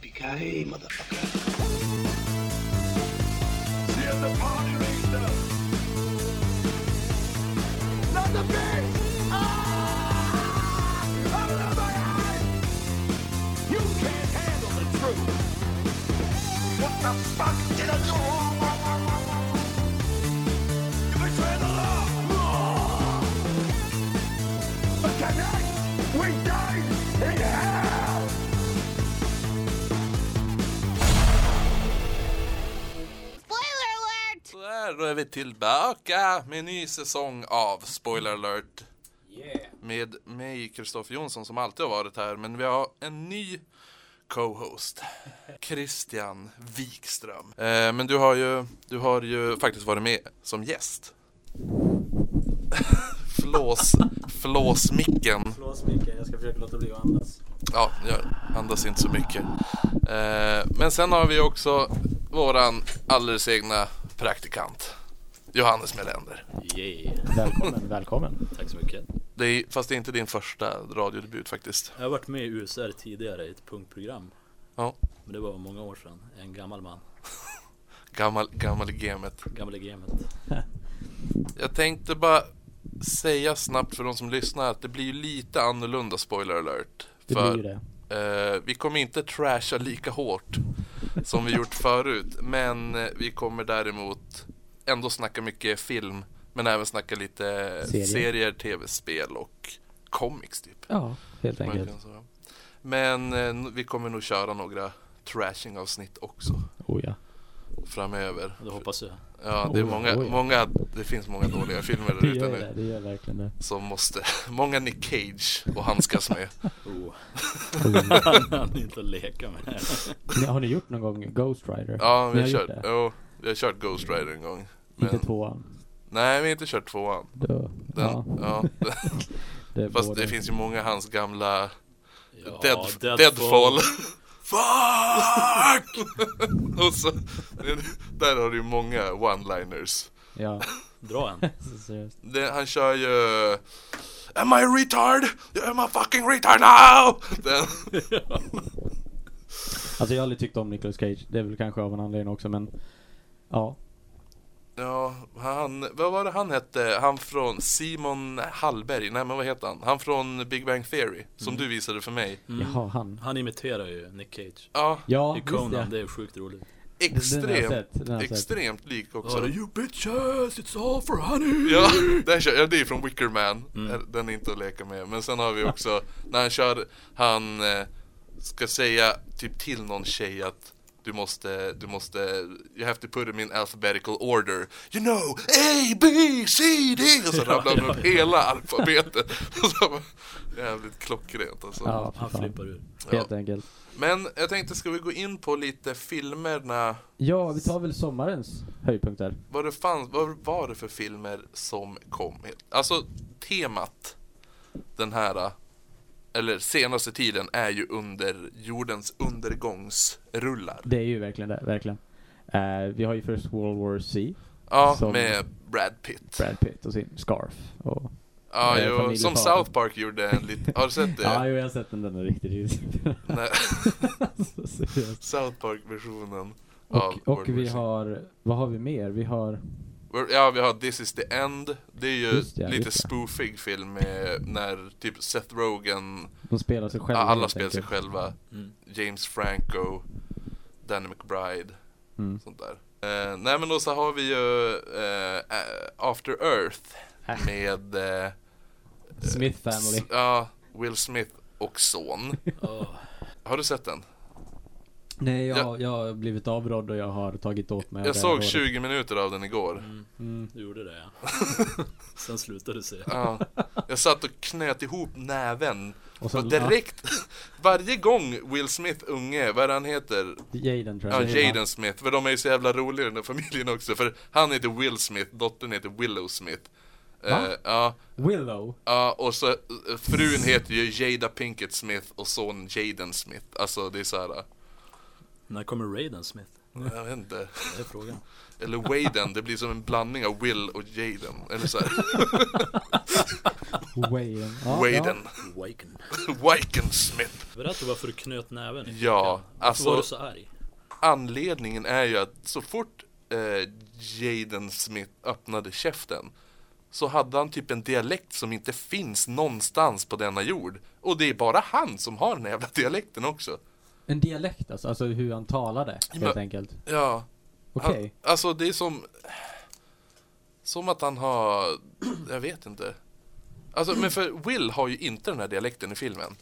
Yippee-ki-yay, motherfucker. See the party. Not the. Ah! My. You can't handle the truth. What the fuck did I do? Där, då är vi tillbaka med en ny säsong av Spoiler alert. Med mig, Kristoffer Jonsson, som alltid har varit här. Men vi har en ny co-host. Christian Wikström. Eh, men du har, ju, du har ju faktiskt varit med som gäst. Flås, flåsmicken. Förlåt Micke, jag ska försöka låta bli att andas. Ja, jag andas inte så mycket. Eh, men sen har vi också våran alldeles egna praktikant. Johannes Melander. Yeah. Välkommen, välkommen. Tack så mycket. Det är, fast det är inte din första radiodebut faktiskt. Jag har varit med i USR tidigare i ett punktprogram. Ja. Men det var många år sedan. En gammal man. Gammal, gammal i gamet. Gammal i gamet. Jag tänkte bara säga snabbt för de som lyssnar att det blir ju lite annorlunda spoiler alert. Det för blir det. eh, vi kommer inte trasha lika hårt som vi gjort förut. Men eh, vi kommer däremot ändå snacka mycket film. Men även snacka lite Serier. serier, tv-spel och comics typ. Ja, helt enkelt. Men eh, vi kommer nog köra några trashing avsnitt också Oh ja. Framöver. Det hoppas jag. Ja, det är många, oh ja. många, det finns många dåliga filmer där Det ute nu. det, det gör verkligen det. Som måste, många Nick Cage att handskas med. Oh. Han är inte att leka med. Har ni gjort någon gång Ghost Rider? Ja, vi har, kört, det? jo, vi har kört Ghost Rider en gång. Men, Inte tvåan? nej, vi har inte kört tvåan. Då, Den, ja, ja. det är Fast både- det finns ju många hans gamla Ja, Dead, Deadfall. Fuck! Och så, där har du ju många one-liners. Ja, Dra en. Det, han kör ju Am I retard? Am I fucking retard now? Den, Alltså jag har aldrig tyckt om Nicolas Cage. Det är väl kanske av en anledning också men Ja, ja, han, vad var det han hette? Han från Simon Hallberg, nej men vad heter han? Han från Big Bang Theory, som du visade för mig. Mm. jaha han. Han imiterar ju Nick Cage. Ja, Ja, I visst Conan, ja. det är sjukt roligt. Extremt, extremt lik också. you bitches, it's all for honey! Ja, den kör, ja, det är från Wicker Man. Mm. Den är inte att leka med. Men sen har vi också när han kör, han eh, ska säga typ till någon tjej att du måste, du måste, you have to put them in alphabetical order. You know, A, B, C, D! Och så Ja, rabblar han ja, upp ja. hela alfabetet. Jävligt klockrent alltså. Ja, Han flippar ur. Helt enkelt. Men jag tänkte, ska vi gå in på lite filmerna? Ja, vi tar väl sommarens höjdpunkter. Vad det fanns, vad var det för filmer som kom? Alltså temat den här eller senaste tiden är ju under jordens undergångsrullar. Det är ju verkligen det, verkligen. Eh, vi har ju först World War C, Ja, med Brad Pitt. Brad Pitt och sin scarf. Och, Ja, eh, jo, som South Park gjorde en liten, har du sett det? ja, jo, jag har sett den, den är riktigt risig. South Park-versionen Och, och vi har, vad har vi mer? Vi har, Ja, vi har This is the end. Det är ju det, lite spoofig film med när typ Seth Rogen, de spelar sig själva. alla spelar sig själva. Mm. James Franco, Danny McBride, Mm. sånt där. Eh, nej men då så har vi ju eh, eh, After Earth Äh. med eh, Smith Family. s- Ja, Will Smith och son. Åh, Har du sett den? Nej, jag, Jag- jag har blivit avrådd och jag har tagit åt mig Jag såg rådet. 20 minuter av den igår. mm, Mm. du gjorde det ja. Sen slutade du se. Ja, jag satt och knöt ihop näven Och så, och direkt, varje gång Will Smith unge, vad är det han heter? Ja, Jaden tror Ja, jag. Jaden Smith, för de är ju så jävla roliga i den här familjen också, för han heter Will Smith, dottern heter Willow Smith. Eh, ja, Willow. ja, och så eh, frun heter ju Jada Pinkett Smith och sonen Jaden Smith. Alltså det är så här. När kommer Raiden Smith? jag vet inte. Det är frågan. Eller Waden, det blir som en blandning av Will och Jaden. Eller så här. Waden. Ja, Waden. Waken. Waken Smith. Berätta varför du knöt näven i Ja. Varför alltså- var du så arg? Anledningen är ju att så fort eh, Jaden Smith öppnade käften så hade han typ en dialekt som inte finns någonstans på denna jord. Och det är bara han som har den här jävla dialekten också. En dialekt alltså, alltså hur han talade helt men- enkelt. Ja, Okej. han, alltså det är som Som att han har, jag vet inte Alltså men för Will har ju inte den här dialekten i filmen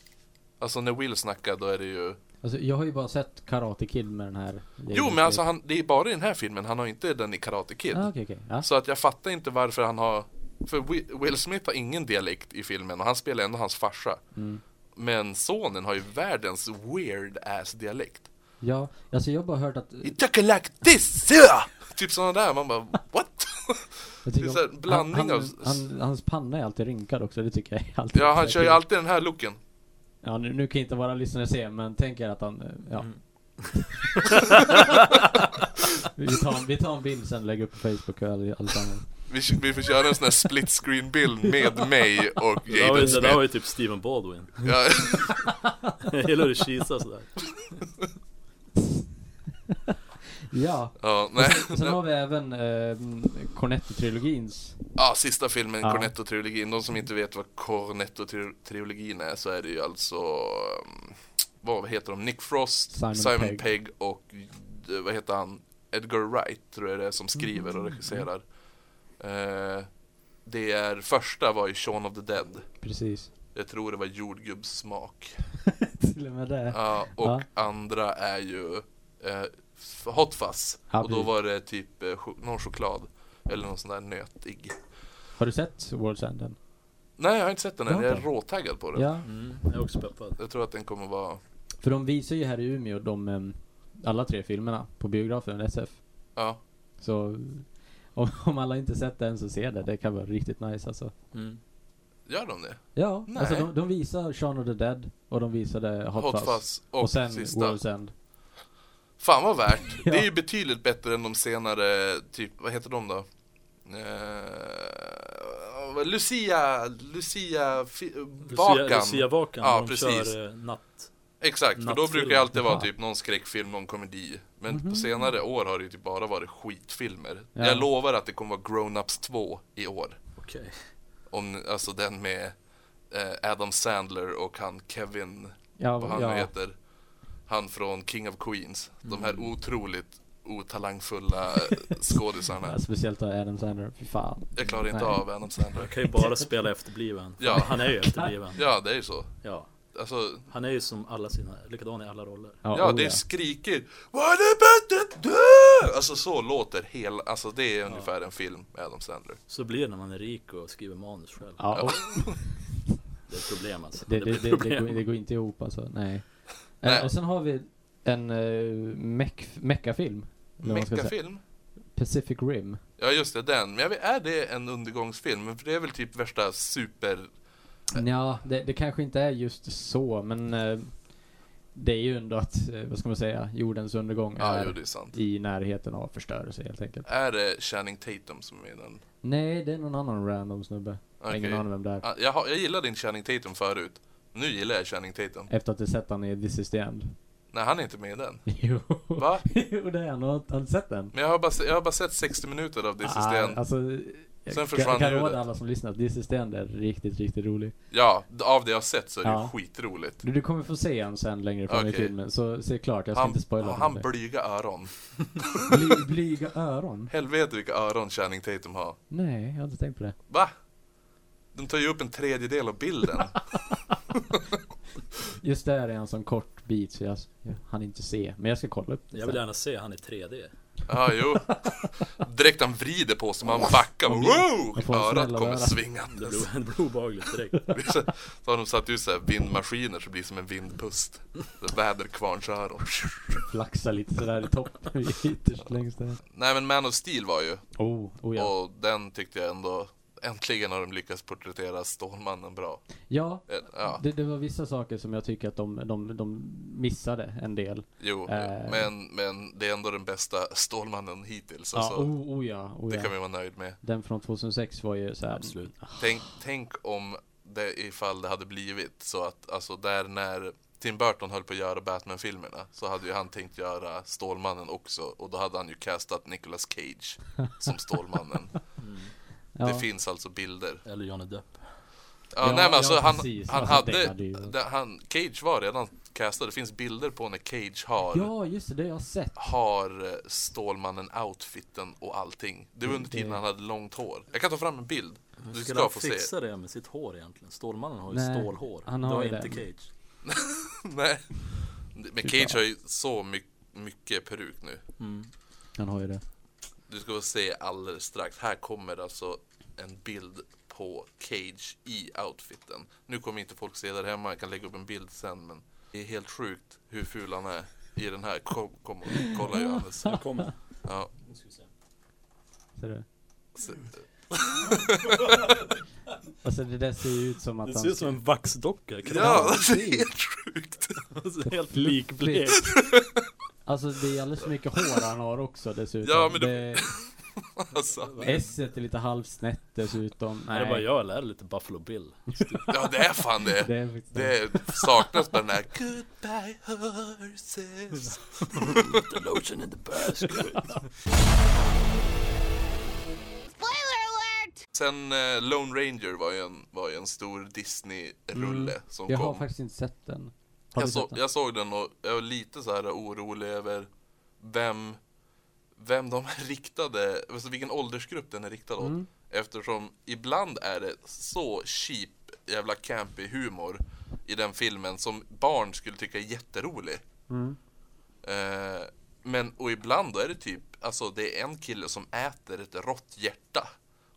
Alltså när Will snackar då är det ju Alltså jag har ju bara sett Karate Kid med den här. Jo men alltså han, det är bara i den här filmen, han har inte den i Karate Kid Ah, okej, okej. Ja. Så att jag fattar inte varför han har För Wi- Will Smith har ingen dialekt i filmen och han spelar ändå hans farsa Mm. Men sonen har ju världens weird ass dialekt Ja, alltså jag har bara hört att... He took it like this! yeah!" Typ sådana där, man bara what? Det är tycker så här om- blandning han, av- han, han, Hans panna är alltid rynkad också, det tycker jag är alltid Ja han kör ju alltid den här looken Ja, nu, nu kan inte våra lyssnare se, men tänk er att han, eh, ja. Mm. vi, tar, en- vi tar en bild sen och lägger upp på Facebook och all, allesammans. Vi, vi får köra en sån här split screen bild med mig och Det där var Jaden ju- det där var Smith ju typ Steven Baldwin. ja, Jag gillar hur du kisar sådär. Ja, ja, nej. och sen har vi även eh, Cornetto-trilogins. Ja, sista filmen, Ja. Cornetto-trilogin. De som inte vet vad Cornetto-trilogin är så är det ju alltså um, Vad heter de? Nick Frost, Simon Simon, Pegg. Pegg. och eh, vad heter han? Edgar Wright tror jag det är som skriver och regisserar. Eh, det är första var ju Shaun of the Dead. Precis. Jag tror det var jordgubbssmak. Till och med det. Ja, och Ja. andra är ju eh, Hot Fuzz. Ja, och då precis. var det typ eh, ch- någon choklad. Eller någon sån där nötig. Har du sett World's End än? Nej, jag har inte sett den än. Ja, Jag är råtaggad på den. Ja, Mm, jag är också peppad. Jag tror att den kommer vara... för de visar ju här i Umeå de, em, alla tre filmerna på biografen SF. Ja. Så om, om alla inte sett den så se det. Det kan vara riktigt nice alltså. Mm. Gör de det? Ja, Nej. alltså de, de visar Shaun of the Dead och de visade Hot, Hot Fuzz. Fuzz och, Och sen sista. World's End. Fan vad värt. Ja. Det är ju betydligt bättre än de senare, typ, vad heter de då? Eh, Lucia, Lucia, fi, Vakan. Lucia, Lucia Vakan, Ja, de precis. kör eh, natt. Exakt, för då brukar det alltid vara typ någon skräckfilm, någon komedi. Men Mhm. på senare år har det ju typ bara varit skitfilmer. Ja. Jag lovar att det kommer vara Grown-Ups 2 i år. Okej. Om, alltså den med eh, Adam Sandler och han Kevin, Ja, vad han ja. heter. Han från King of Queens. De här Mm. otroligt otalangfulla eh, skådisarna. Ja, speciellt då Adam Sandler, fy fan. Jag klarar inte Nej. av Adam Sandler. kan ju bara spela efterbliven. Ja. Han är ju efterbliven. Ja, det är ju så. Ja. Alltså, Han är ju som alla sina, likadan i alla roller. ja, oh, det skriker What about the dö? Alltså så låter hela, alltså det är ungefär en film med Adam Sandler. Så blir det när man är rik och skriver manus själv. Ja, och Det är ett problem alltså. det, det, det, det, problem. går, det går inte ihop alltså, nej. Nej. Eh, och sen har vi en uh, meck, meckafilm. vad. Meckafilm? Pacific Rim. Ja just det, den. Men jag vet, är det en undergångsfilm? Men För det är väl typ värsta super... Ja, det, det kanske inte är just så, men eh, det är ju ändå att, eh, vad ska man säga, jordens undergång Ja, är jo det är sant. i närheten av förstörelse helt enkelt. Är det Channing Tatum som är den? Nej, det är någon annan random snubbe. Jag har Okej. ingen aning vem det är. Ja, Jag, har, jag gillade inte Channing Tatum förut. Nu gillar jag Channing Tatum. Efter att jag sett han i This is the end. Nej, han är inte med i den. Jo. Va? jo, det är han. Har har du sett den? Men jag har bara, se- jag har bara sett 60 minuter av This is the end. Alltså, Sen försvann kan ljudet. råda alla som lyssnar. This is the end är riktigt, riktigt rolig. Ja, av det jag har sett så är det Ja. ju skitroligt. Du, du kommer få se han sen längre fram i Okej. filmen. Så se klart, jag ska Han, inte spoila han någonting. blyga öron? Bly, blyga öron? Helvete vilka öron Channing Tatum har. Nej, jag har inte tänkt på det. Va? De tar ju upp en tredjedel av bilden. Just där är en sån kort bit så jag, jag hann inte se. Men jag ska kolla upp det Jag vill sen. gärna se han i 3D. Ja, jo. Direkt han vrider på sig, man backar. Wow! Örat kommer svingandes. det blir obehagligt direkt. Så har de satt ut så här vindmaskiner så det blir som en vindpust. Väderkvarnsöron. Flaxa lite sådär i toppen, ytterst längst där. Nej men Man of Steel var ju, Oh, oh ja. och den tyckte jag ändå Äntligen har de lyckats porträttera Stålmannen bra. Ja, Eh, Ja, det, det var vissa saker som jag tycker att de, de, de missade en del. jo, Eh. men, men det är ändå den bästa Stålmannen hittills. Ja, Alltså, oh, oh ja, oh det ja. kan vi vara nöjd med. Den från 2006 var ju så här. Absolut. Tänk, tänk om det ifall det hade blivit så att, alltså där när Tim Burton höll på att göra Batman-filmerna så hade ju han tänkt göra Stålmannen också och då hade han ju castat Nicolas Cage som Stålmannen. Ja. Det finns alltså bilder. Eller Johnny Depp. Ja, Ja, nej men alltså ja, han, precis. han Alltså, det hade, det, han, Cage var redan castad, det finns bilder på när Cage har, Ja, just det, det har jag sett. har eh, Stålmannen-outfiten och allting. Det var under tiden Det- han hade långt hår. Jag kan ta fram en bild. Du Skulle ska han få se. fixa det med sitt hår egentligen? Stålmannen har ju Nej, stålhår. han det har har ju inte det. Cage. Nej. Men Typ Cage har ju så mycket, mycket peruk nu. Mm. Han har ju det. Du ska få se alldeles strax. Här kommer alltså en bild på Cage i outfiten. Nu kommer inte folk se där hemma, jag kan lägga upp en bild sen men det är helt sjukt hur ful han är i den här. Kom, kom och kolla Johannes. Nu kommer. Ja. Ser du? Se- Alltså det där ser ju ut som att Det han... ser ut som en vaxdocka. Ja, Ja, det är helt sjukt. Alltså, helt likblek. Alltså det är alldeles för mycket hår han har också dessutom. Ja, men det- det... Alltså, S är lite halvsnett dessutom. Nej. Det är bara jag eller är det lite Buffalo Bill? ja det är fan det. Det är Det saknas bara den här Goodbye horses. The lotion in the basket. Sen eh, Lone Ranger var ju en, var ju en stor Disney-rulle Mm. som Jag kom. har faktiskt inte sett den. Jag, så, sett den? jag såg den och jag var lite så här orolig över vem, vem de riktade, alltså vilken åldersgrupp den är riktad åt. Mm. Eftersom ibland är det så cheap, jävla campy humor i den filmen som barn skulle tycka är jätterolig. Mm. Eh, men, och ibland då är det typ, alltså det är en kille som äter ett rått hjärta.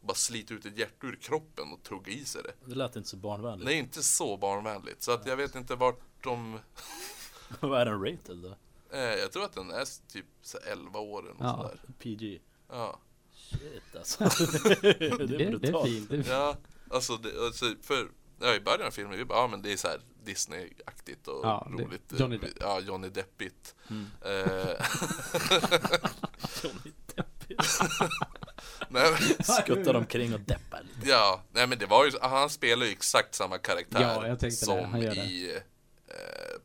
Och bara sliter ut ett hjärta ur kroppen och tuggar i sig det. Det lät inte så barnvänligt. Det är inte så barnvänligt. Så att jag vet inte vart de... Vad är den rated då? Eh, jag tror att den är typ så här 11 år eller något Ja. sådär. PG? Ja. Shit alltså. det är Det, det är brutalt. fint. Ja, alltså, det, alltså för ja, i början av filmen, vi bara, ja men det är så här Disney-aktigt och Ja, det- roligt. Johnny Depp. Ja, Johnny Deppigt. Mm. Eh, Johnny Depp. nej, men- Skuttar omkring och deppar lite. Ja, nej men det var ju, han spelar ju exakt samma karaktär Ja, jag tänkte det. som Han gör det. i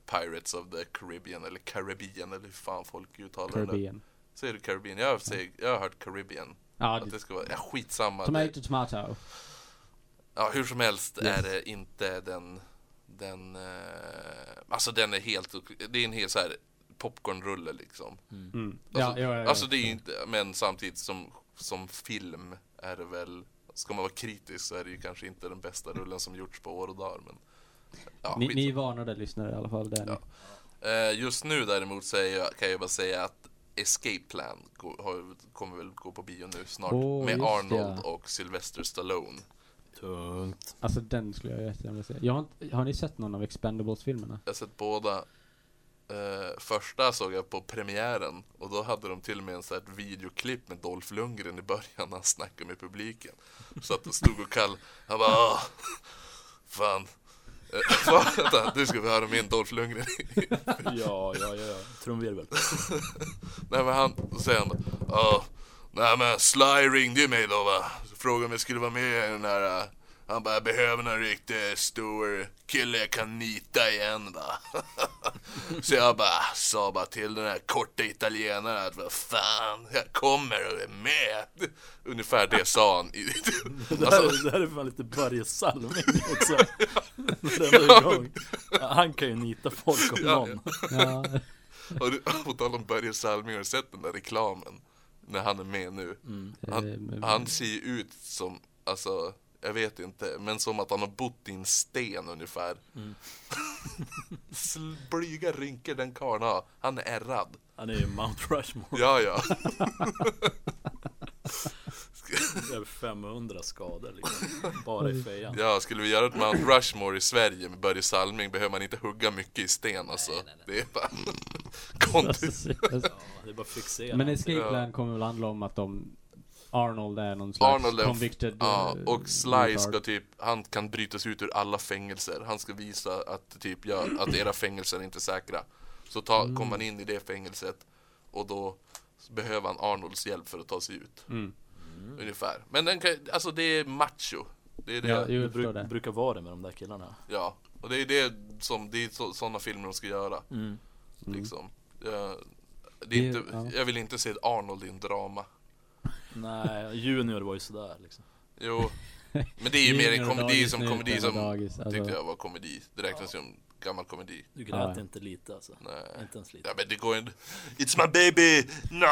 Pirates of the Caribbean, eller Caribbean, eller hur fan folk uttalar det. Caribbean. Säger du Caribbean? Jag har, säger, jag har hört Caribbean. Ja, Att det ska vara, ja, skitsamma. Det, tomato, tomato. ja, hur som helst Yes. är det inte den, den, eh, alltså den är helt, det är en hel så här popcornrulle liksom. Mm. Alltså, ja, ja, ja, alltså det är ju inte, men samtidigt som, som film är det väl, ska man vara kritisk så är det ju kanske inte den bästa rullen som gjorts på år och dagar men ja, ni, ni är varnade lyssnare i alla fall. Där Ja. Eh, Just nu däremot så jag, kan jag bara säga att Escape Plan går, har, kommer väl gå på bio nu snart Åh, med Arnold ja. och Sylvester Stallone. Tungt. Alltså den skulle jag jättegärna vilja se. Jag har, inte, har ni sett någon av Expendables-filmerna? Jag har sett båda. Eh, första såg jag på premiären och då hade de till och med en sån här videoklipp med Dolph Lundgren i början när han snackade med publiken. Så att det stod och kall, han bara "Åh, fan. Eh? Vänta, nu ska vi höra min Dolph Lundgren. Ja, ja, ja. Trumvirvel. nej men han, säger han ja, nej men Sly ringde ju mig då va. Frågade om jag skulle vara med i den här eh, han bara, jag behöver någon riktigt stor kille jag kan nita igen va. Så jag bara sa bara till den här korta italienaren att vad fan, jag kommer och är med. Ungefär det sa han. Alltså, här, det här är fan lite Börje Salming också. Gång. Han kan ju nita folk om Ja, någon. Ja, och du, på tal om Börje Salming, har du sett den där reklamen? När han är med nu. Han, eh, han ser ju ut som, alltså, jag vet inte, men som att han har bott i en sten ungefär. Sl- Blyga rynkor den karln har. Han är ärrad. Han är ju Mount Rushmore. Ja, ja. Över 500 skador liksom. Bara i fejan. Ja, skulle vi göra ett Mount Rushmore i Sverige med Börje Salming behöver man inte hugga mycket i sten alltså. Det är bara... Alltså, Ja, det är bara fixera. Men Escape. Plan kommer väl handla om att de Arnold är någon slags Arnold är convicted Ja, eh, och Sly ska typ, han kan brytas ut ur alla fängelser. Han ska visa att typ, ja, att era fängelser är inte säkra. Så ta, Mm. kommer han in i det fängelset och då behöver han Arnolds hjälp för att ta sig ut. Mm. Ungefär. Men den kan, alltså det är macho. Det är det, Ja, ja, Det jag bru- det. brukar vara det med de där killarna. Och det är det som, det är så, sådana filmer de ska göra. Mm. Liksom. Jag, det är Det- inte, ja. jag vill inte se Arnold i en drama. Nej, Junior var ju sådär liksom. Jo, men det är ju mer en komedi som komedi som dagis, alltså. tyckte jag var komedi. Det räknas som gammal komedi. Du grät Ja, ja. inte lite alltså. Nej. Inte ens lite. Ja men det går inte. It's my baby! No!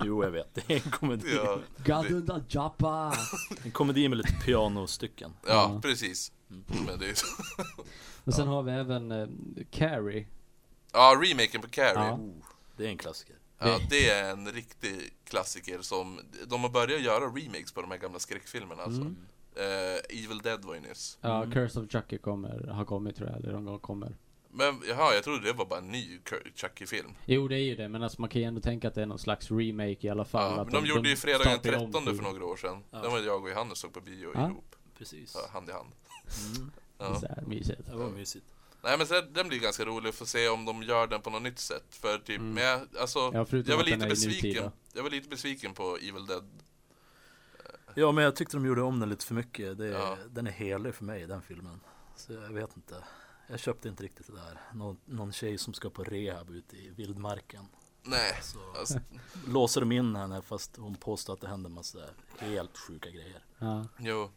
Jo, jag vet. Det är en komedi. ja, Gadunda Jappa! En komedi med lite pianostycken. ja, Ja. precis. Men det är, Och sen har vi även eh, Carrie. ja, remaken på Carrie. Ja. Det är en klassiker. Ja, det är en riktig klassiker som, de har börjat göra remakes på de här gamla skräckfilmerna alltså. Mm. Eh, Evil Dead var ju nyss. Ja, Mm. Curse of Chucky kommer, har kommit tror jag, eller någon gång kommer. Men jaha, jag trodde det var bara en ny Chucky-film. Jo, det är ju det, men alltså man kan ju ändå tänka att det är någon slags remake i alla fall. Ja, men de, gjorde ju fredagen den startar om 13 för några år sedan. Ja. Den var jag och Johannes såg på bio Ja. ihop. Precis. Ja, hand i hand. Mm. Det är Ja. så här mysigt. Det var mysigt. Nej men så den blir ganska rolig att få se om de gör den på något nytt sätt. För typ, Mm. men jag, alltså, Ja, jag var lite besviken. nutida. Jag var lite besviken på Evil Dead. Ja, men jag tyckte de gjorde om den lite för mycket. Det Ja. Den är helig för mig, den filmen. Så jag vet inte. Jag köpte inte riktigt det där. Någon, någon tjej som ska på rehab ute i vildmarken. Nej, Så alltså, låser de in henne fast hon påstår att det händer massa helt sjuka grejer. Ja. jo,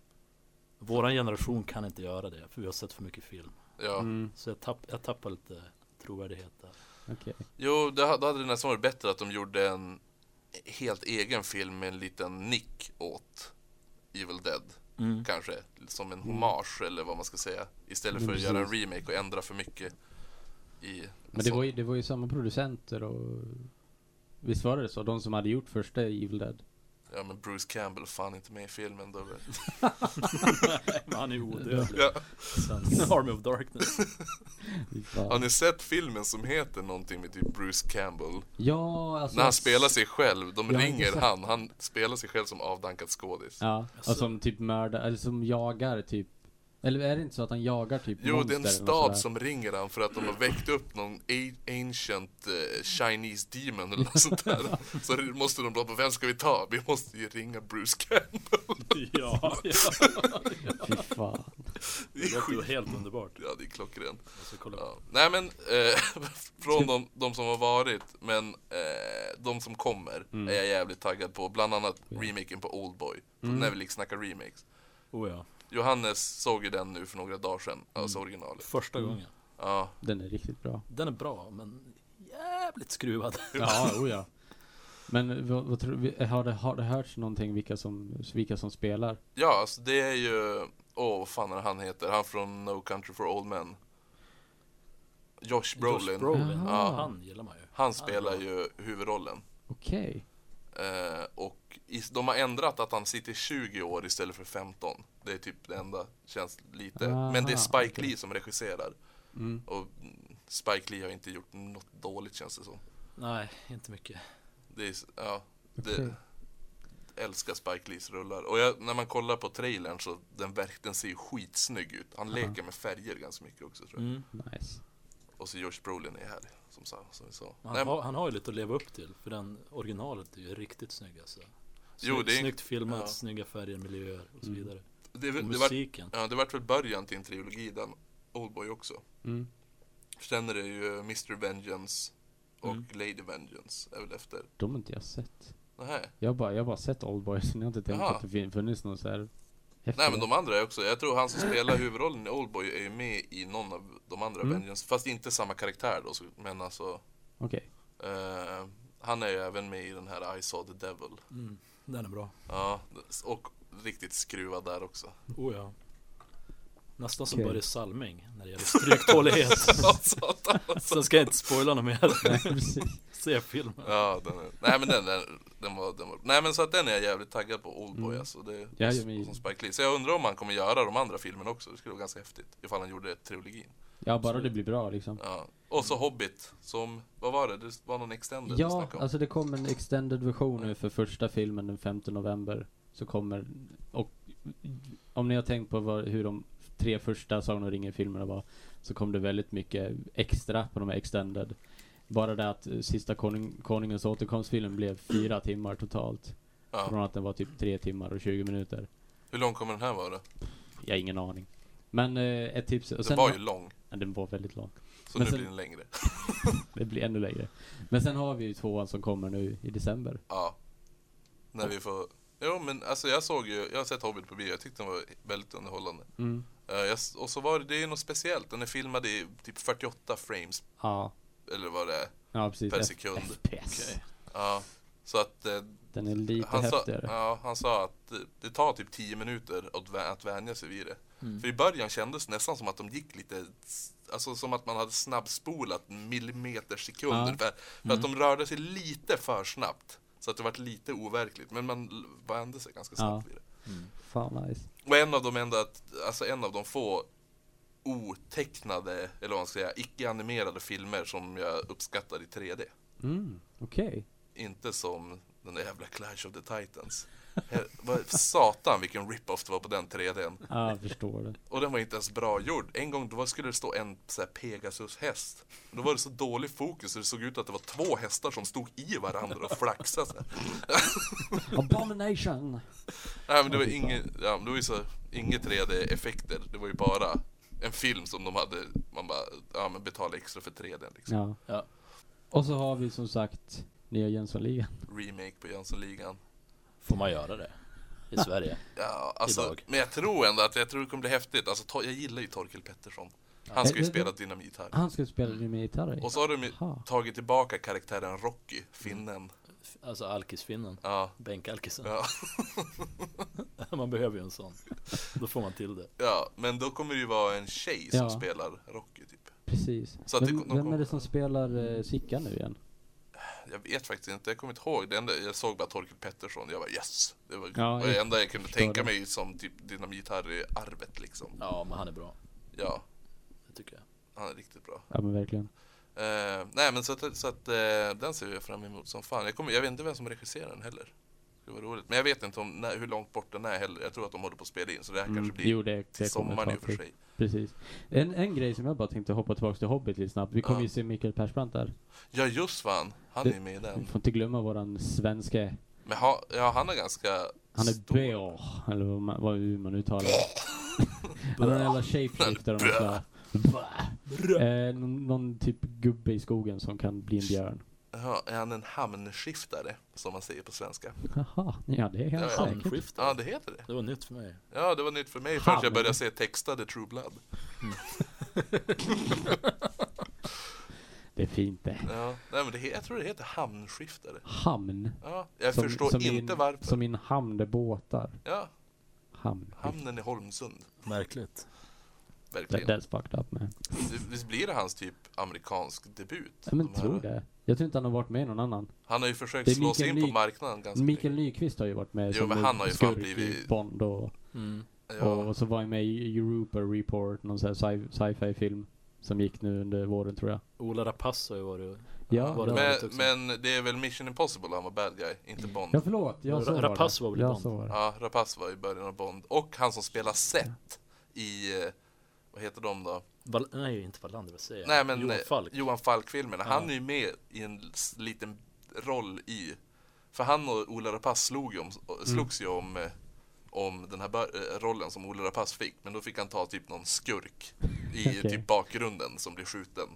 Våran generation kan inte göra det, för vi har sett för mycket film. Ja. Mm, Så jag, tapp, jag tappar lite trovärdighet där. okej. Jo, det, då hade det nästan varit bättre att de gjorde en helt egen film med en liten nick åt Evil Dead. Mm. Kanske, som en hommage eller vad man ska säga. Istället Mm, för att göra en precis. remake och ändra för mycket i... Men det var, ju, det var ju samma producenter och... Visst var det så? De som hade gjort första Evil Dead? Ja men Bruce Campbell fan inte med i filmen då. Men han är ju odödlig. Ja. Sen Army of Darkness. Har ni sett filmen som heter någonting med typ Bruce Campbell? Ja, alltså... När han spelar sig själv, de ringer han, han spelar sig själv som avdankad skådis. Ja, Alltså- och som typ mördar, eller som jagar typ... Eller är det inte så att han jagar typ Jo, monster det är en stad som ringer han för att de har väckt upp någon ancient eh, Chinese demon eller något sånt där. Så det måste de bara, vem ska vi ta? Vi måste ju ringa Bruce Campbell. ja, ja. Fy fan. Det Det är låter ju helt underbart. Ja, det är klockrent. Ja. Nej men, eh, från de, de som har varit, men eh, de som kommer Mm. är jag jävligt taggad på. Bland annat remaken på Oldboy. Mm. När vi liksom snackar remakes. Oh ja. Johannes såg ju den nu för några dagar sedan, alltså Mm. originalet. Första Mm. gången. Ja, Den är riktigt bra. Den är bra, men jävligt skruvad. Ja, oh ja. Men vad, vad tror vi, har det, har det hörts någonting vilka som, vilka som spelar? ja alltså det är ju, åh vad fan är han heter? Han från No Country for Old Men. Josh Brolin. Josh Brolin. Ja. Han gillar man ju. Han spelar ju huvudrollen. Okej. Eh, och de har ändrat att han sitter 20 år istället för 15. Det är typ det enda, känns lite. Men det är Aha, Spike okej. Lee som regisserar. Mm. Och Spike Lee har inte gjort något dåligt känns det som. Nej, inte mycket. Det är, ja, det, älskar Spike Lees rullar. Och jag, när man kollar på trailern så den, verk, den ser ju skitsnygg ut. Han Aha. leker med färger ganska mycket också tror jag. Mm. Nice. Och så Josh Brolin är härlig, som, sa, som vi sa. Han, Nej, har, han har ju lite att leva upp till, för den originalet är ju riktigt snygg alltså. Jo, Snyggt- det är- Snyggt filmat, ja. snygga färger, miljöer och så Mm. vidare. det, Och det, musiken. ja, det vart väl början till en trilogi den Oldboy också. Mm. Sen är det ju Mr. Vengeance och Mm. Lady Vengeance är väl efter. De har inte jag sett. Nähä. Jag har bara, jag bara sett Oldboy, så jag har inte tänkt Jaha. att det funnits någon så här. Nej men de andra är också, jag tror han som spelar huvudrollen i Oldboy är ju med i någon av de andra Mm. Vengeance. Fast inte samma karaktär då, så- men alltså Okej. eh, Han är ju även med i den här I saw the devil. Mm. Den är bra. Ja, och riktigt skruvad där också. Oh ja. Nästan som Okej. Börje Salming när det gäller stryktålighet. Satan alltså. Sen ska jag inte spoila något mer. Se filmen. Ja, den är, nej men den, den, den, var, den var, nej men så att den är jag jävligt taggad på, Oldboy Mm. alltså. Det, Ja, ja, men- som Spike Lee. Så jag undrar om han kommer göra de andra filmerna också, det skulle vara ganska häftigt. Ifall han gjorde trilogin. Ja, bara det blir bra liksom. Ja. Och så Hobbit, som, vad var det? Det var någon extended Ja, om. alltså det kommer en extended version nu för första filmen den 5 november. Så kommer, och om ni har tänkt på vad, hur de tre första Sagan om ringen-filmerna var, så kom det väldigt mycket extra på de här extended. Bara det att eh, sista konung, Konungens återkomstfilm blev fyra timmar totalt. ja. Från att den var typ tre timmar och 20 minuter. Hur lång kommer den här vara? Jag har ingen aning. Men eh, ett tips. Och sen var ju lång, Ja, den var väldigt lång. så Men nu sen- blir den längre. Det blir ännu längre. Men sen har vi ju tvåan som kommer nu i december. Ja. När vi får... Jo men alltså jag såg ju, jag har sett Hobbit på bio, jag tyckte den var väldigt underhållande. Mm. Eh, jag, och så var det, det är något speciellt, den är filmad i typ 48 frames, Ja, eller vad det är. ja precis. Per sekund. FPS. Ja. Så att eh, Den är lite han, sa, häftigare. ja, han sa att det, det tar typ 10 minuter att, att vänja sig vid det. Mm. För i början kändes det nästan som att de gick lite, alltså som att man hade snabbspolat millimeter sekunder. Ja. För, för att de rörde sig lite för snabbt. Så att det var lite overkligt. Men man vände sig ganska snabbt Ja. vid det. Fan nice. Och en av de enda, alltså en av de få otecknade, eller vad man ska säga, icke-animerade filmer som jag uppskattar i 3D. Mm, okej. Inte som den där jävla Clash of the Titans. Vad- Satan vilken rip-off det var på den 3Dn. Ja, jag förstår det. Och den var inte ens bra gjord. En gång då var- skulle det stå en så här Pegasus-häst. Då var det så dålig fokus så det såg ut att det var två hästar som stod i varandra och flaxade. Så här. Abomination! Nej men det var inget, ja, men det var ju så, inget 3D-effekter. Det var ju bara en film som de hade, man bara, ja men betala extra för 3D liksom. Ja. Ja. Och så har vi som sagt nya Jönssonligan. Remake på Jönssonligan. Får man göra det? I Sverige? Ja, alltså, Idag. men jag tror ändå att jag tror det kommer bli häftigt. Alltså, to- jag gillar ju Torkel Pettersson. Han ska ju spela dynamit här. Han ska spela med gitarr i. Och så har de ju Aha. tagit tillbaka karaktären Rocky, finnen. Alltså alkisfinnen. Ja, Bänkalkisen. ja, man behöver ju en sån. Då får man till det. ja, men då kommer det ju vara en tjej som Ja. spelar Rocky typ. Precis. Så att det- vem, vem kommer- är det som spelar eh, Sickan nu igen? Jag vet faktiskt inte, jag kommer inte ihåg. Det enda, jag såg bara Torkel Pettersson, jag var yes! Det var Ja, och det jag enda jag kunde tänka det. mig som typ Dynamit-Harry-arvet liksom. Ja, men han är bra. Ja, Det tycker jag. han är riktigt bra. Ja men verkligen. Eh, nej men så att, så att eh, den ser jag fram emot som fan. Jag, kommer, jag vet inte vem som regisserar den heller. Det var roligt. Men jag vet inte om, när, hur långt bort den är heller. Jag tror att de håller på att spela in så det här Mm. kanske blir Jo det, det kommer sommaren i ta och för sig. Precis. En, en grej som jag bara tänkte hoppa tillbaka till Hobbit lite snabbt. Vi kommer Ja. ju se Mikael Persbrandt där. Ja just fan, han Det- är med i Vi den. får inte glömma våran svenske. Men ha, ja han är ganska Han är stor. Eller vad man, vad man uttalar. Han är en jävla shapeshifter och sådär. Eh, någon, någon typ gubbe i skogen som kan bli en björn. Ja, är han en hamnskiftare som man säger på svenska? Jaha, ja det är han Ja, säkert. Hamnskifter. Ja det heter det. Det var nytt för mig. Ja det var nytt för mig förrän jag började se textade True Blood. Det är fint det. Ja, nej men det, jag tror det heter hamnskiftare. Hamn. Ja, jag Som- förstår som inte en, varför. Som i en hamn där båtar. Ja, Hamn. hamnen i Holmsund. Märkligt. That, Verkligen. that's fucked up man. Visst blir det hans typ amerikansk debut? Ja, men De här- tror det. Jag tror inte han har varit med i någon annan. Han har ju försökt slå sig in Mikael på Ny- marknaden ganska Mikael mycket. Nyqvist har ju varit med Jo, som men han har ju fan blivit- Bond och, Mm. Ja, och så var han med i Europa Report, någon sån här sci- sci-fi film. Som gick nu under våren tror jag. Ola Rapace har ju varit... Ja, var det men, men det är väl Mission Impossible han var bad guy, inte Bond. Ja förlåt, jag så var Rapace var väl i Bond? var. Ja, Rapace var i början av Bond. Och han som spelar Seth i, eh, vad heter de då? Val- nej, inte Wallander, vad säger jag? Nej men Johan eh, Falk. Johan Falk-filmerna. Han är ju med i en liten roll i, för han och Ola Rapace slog ju om, slogs ju om, eh, om den här eh, rollen som Ola Rapace fick. Men då fick han ta typ någon skurk i Okej. typ bakgrunden som blir skjuten.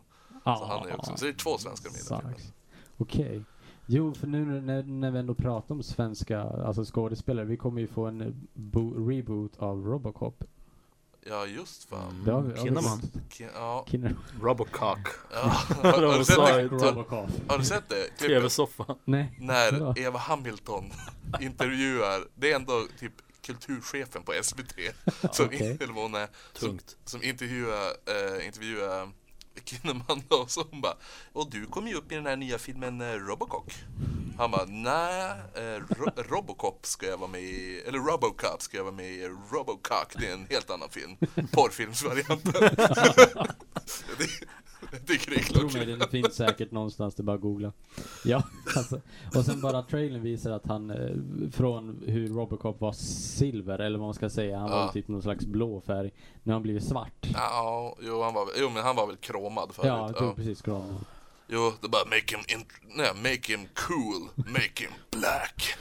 Så han är också, så det är två svenskar med i. Sucks. Okej. Jo, för nu när, när vi ändå pratar om svenska, alltså skådespelare, vi kommer ju få en bo- reboot av Robocop. Ja just fan. Det har vi- har vi Kinnaman. Ki- Ja. Kinnaman. Robocock. ja. Har, har, du sett det? Har, Robocop. har du sett det? Klippet? TV-soffan. Nej. När? Eva Hamilton intervjuar, det är ändå typ kulturchefen på SVT som, Okej. eller vad hon är, som, Tungt. som intervjuar, eh, intervjuar Kinnaman då, så hon bara Och du kom ju upp i den här nya filmen eh, Robocop. Robocock Han bara, nej, eh, Ro Robocop ska jag vara med i, eller Robocop ska jag vara med i. Robocock, det är en helt annan film. Porrfilmsvarianten. Det, jag tycker det är Tror mig mig, den finns säkert någonstans, det är bara att googla. Ja, alltså. Och sen bara trailern visar att han, eh, från hur Robocop var silver, eller vad man ska säga, han Ja. var typ någon slags blå färg. Nu har han blivit svart. Ja, jo, han var, jo men han var väl kromad förut. Ja, jag tror precis kram. Jo, det bara make him, int- nej, make him cool, make him black.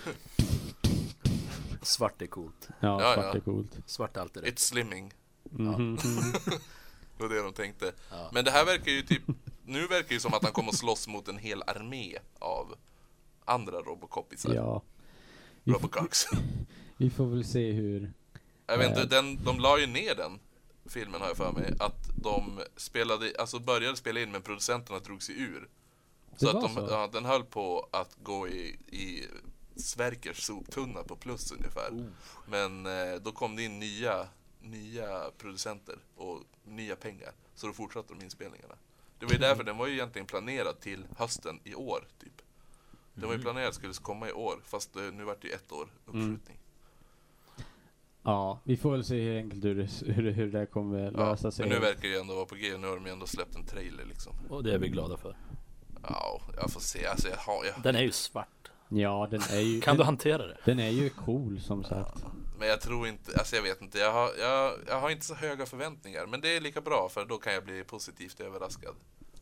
Svart är coolt. Ja, Ja, svart ja. är coolt. Svart är alltid rätt. It's slimming. Mhm, mhm. Det var det de tänkte. Ja. Men det här verkar ju typ, nu verkar ju som att han kommer att slåss mot en hel armé av andra Robocopisar. Ja. Vi, får- Robocops. vi får väl se hur... Jag vet Eh. inte, den, de la ju ner den filmen har jag för mig. Att de spelade, alltså började spela in men producenterna drog sig ur. Så Det att de, så? Ja, den höll på att gå i, i Sverkers soptunna på plus ungefär. Oh. Men eh, då kom det in nya, nya producenter och nya pengar. Så då fortsatte de inspelningarna. Det var ju därför den var ju egentligen planerad till hösten i år, typ. Den var Mm. ju planerad att skulle komma i år, fast eh, nu vart det ju ett år uppskjutning. Ja, vi får väl se hur enkelt hur, det- hur, det- hur det kommer Ja, lösa sig. men nu verkar det ju ändå vara på G. Nu har de ju ändå släppt en trailer liksom. Och det är vi glada för. Ja, jag får se. Alltså, jag har, jag, Den är ju svart. Ja, den är ju... Kan du hantera det? den är ju cool som sagt. Men jag tror inte, alltså jag vet inte. Jag har, jag, jag har inte så höga förväntningar. Men det är lika bra för då kan jag bli positivt överraskad.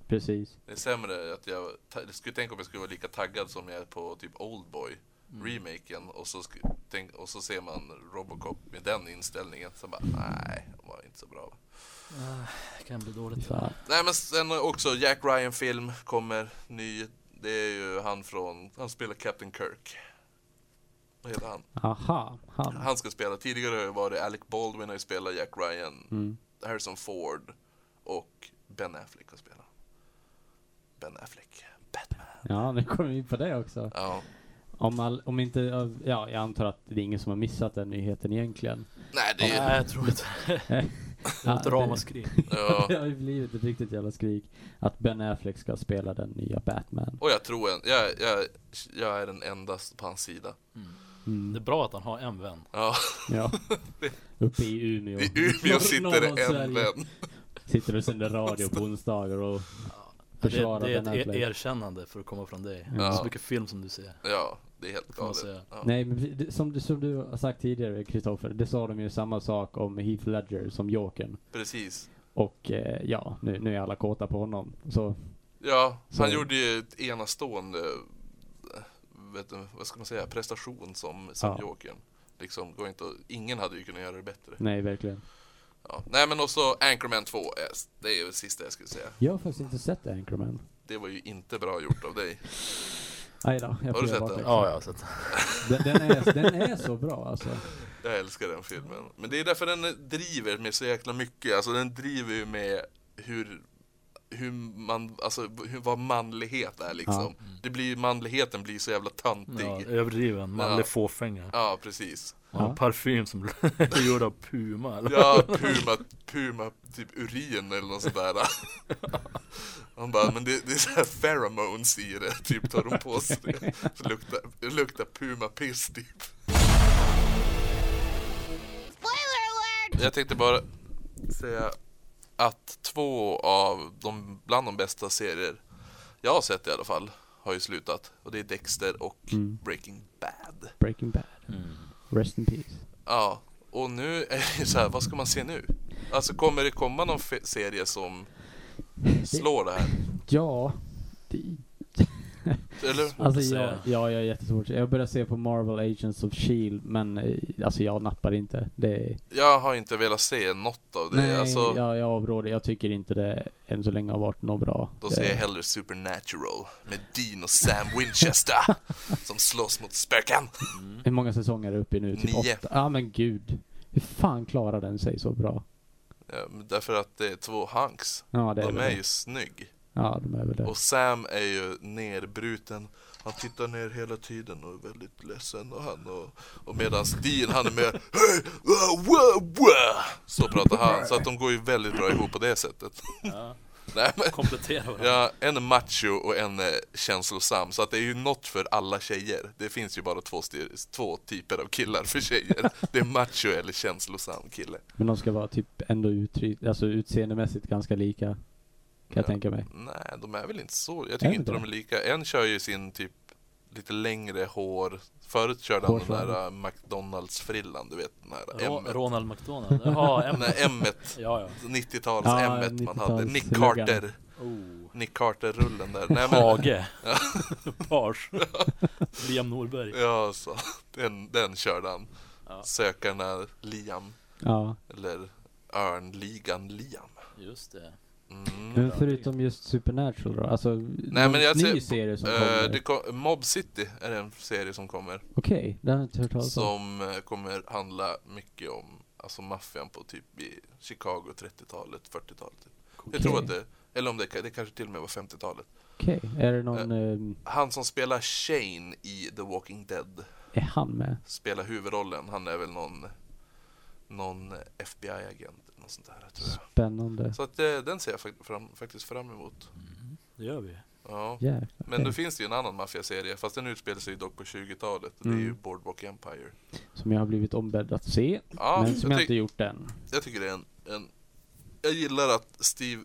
Precis. Det är sämre att jag, jag skulle tänka om jag skulle vara lika taggad som jag är på typ Oldboy remaken och så, tänk, och så ser man Robocop med den inställningen så bara nej, det var inte så bra. Det kan bli dåligt. Fan. Nej men sen också Jack Ryan film kommer ny. Det är ju han från, han spelar Captain Kirk. Vad heter han? Aha, han. Han ska spela, tidigare var det Alec Baldwin har spelat Jack Ryan, Mm. Harrison Ford och Ben Affleck har spelat. Ben Affleck, Batman. Ja, nu kommer vi in på det också. Ja. Om, all, om inte, ja, jag antar att det är ingen som har missat den nyheten egentligen. Nej det är ju, Nej, jag tror inte det. ett ramaskri. ja. Det har ju blivit ett riktigt jävla skrik. Att Ben Affleck ska spela den nya Batman. Och jag tror en, jag, jag, jag är den enda på hans sida. Det är Mm. bra att han har en vän. Ja, Ja. Uppe i Umeå. i Umeå sitter det en Sverige. vän. Sitter och sänder radio på onsdagar och Det, försvarar det är Ben ett Affleck. e- erkännande för att komma från dig. Ja. Så mycket film som du ser. Ja, det är helt galet. Ja. Nej, men det, som, du- som du har sagt tidigare, Kristoffer, det sa de ju samma sak om Heath Ledger som Jokern. Precis. Och eh, ja, nu, nu är alla kåta på honom. Så Ja, Så- han gjorde ju ett enastående, vet du, vad ska man säga, prestation som, som Ja. Jokern. Liksom, går inte, ingen hade ju kunnat göra det bättre. nej, verkligen. Ja. Nej men också Anchorman 2, är- det är ju det sista jag skulle säga. Jag har faktiskt inte sett Anchorman. Det var ju inte bra gjort av dig. Nej då, jag Har du sett den? Ja, ja. Så att, Den, den, är, den är så bra alltså. Jag älskar den filmen. Men det är därför den driver med så jäkla mycket. Alltså den driver ju med hur, hur man, alltså hur, vad manlighet är liksom. Det blir, manligheten blir så jävla töntig. ja, Ja, överdriven, manlig Ja. fåfänga. precis. Och en Ja. parfym som är gjord av Puma eller? Ja, Puma, Puma, typ urin eller något sånt där. Han bara, men det, det är så här pheromones i det, typ tar de på sig det. Så luktar, luktar Puma piss typ. Spoiler alert! Jag tänkte bara säga att två av de, bland de bästa serier jag har sett i alla fall, har ju slutat. Och det är Dexter och Mm. Breaking Bad. Breaking Bad. Mm. Rest in peace. Ja, och nu är det så här, vad ska man se nu? Alltså kommer det komma någon serie som slår det här? Ja. Det, Eller? Alltså att ja, jag är jättesvårt. Jag börjar se på Marvel Agents of Shield men eh, alltså jag nappar inte. Det är, Jag har inte velat se något av det. nej, alltså, jag, jag avråder. Jag tycker inte det än så länge har varit något bra. Då Det- ser jag hellre Supernatural med Dean och Sam Winchester som slåss mot spöken. Hur många säsonger är det uppe i nu? Typ Nio. åtta? Ja men gud. Hur fan klarar den sig så bra? Ja, därför att det är två hunks. Ja det är De väl är det. ju snygg. Ja de är väl det. Och Sam är ju nerbruten. Han tittar ner hela tiden och är väldigt ledsen. Och, han och, och medan Dean han är mer Hej! Wow, wow, wow. Så pratar han. Så att de går ju väldigt bra ihop på det sättet. Ja, Nej, men, komplettera varandra. ja, en är macho och en är känslosam. Så att det är ju något för alla tjejer. Det finns ju bara två, två typer av killar för tjejer. Det är macho eller känslosam kille. Men de ska vara typ ändå uttryck, alltså utseendemässigt ganska lika. Jag Ja. tänka mig. Nej, de är väl inte så. Jag tycker inte det? de är lika. En kör ju sin typ lite längre hår. Förut körde han den där uh, McDonalds-frillan, du vet den här Ro- M. Ronald McDonald. Jaha, Den M. där M. Ja, ja. 90-tals Ja, M man hade. 90-tals Nick. Carter. Oh. Nick Carter-rullen där. Nej, men, Hage. Pars. Liam Norberg. ja, så. Den, den körde han. Ja. Sökarna Liam. Ja. Eller Örnligan Liam. Just det. Mm. Men förutom just Supernatural då? Alltså, Nej, men jag ny ser- serie som Eh, kommer? det kom, Mob City är en serie som kommer. Okej, den har jag inte hört talas om. Som eh, kommer handla mycket om alltså maffian på typ i Chicago 30-talet, 40-talet. Typ. Jag Okej. tror att det, eller om det, det kanske till och med var 50-talet. Okej, är det någon... ehm, Han som spelar Shane i The Walking Dead är han med? spelar huvudrollen. Han är väl någon, någon FBI-agent eller något sånt där tror jag. Spännande. Så att eh, den ser jag fakt- fram, faktiskt fram emot. Mm, det gör vi. Ja. Jäklar. Men då finns det ju en annan maffiaserie, fast den utspelar sig dock på 20-talet. och Det är Mm. ju Boardwalk Empire. Som jag har blivit ombedd att se. Ja, men som jag, jag inte gjort än. jag tycker det är en, en... Jag gillar att Steve